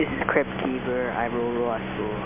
This is Crypt Keeper. I lost souls.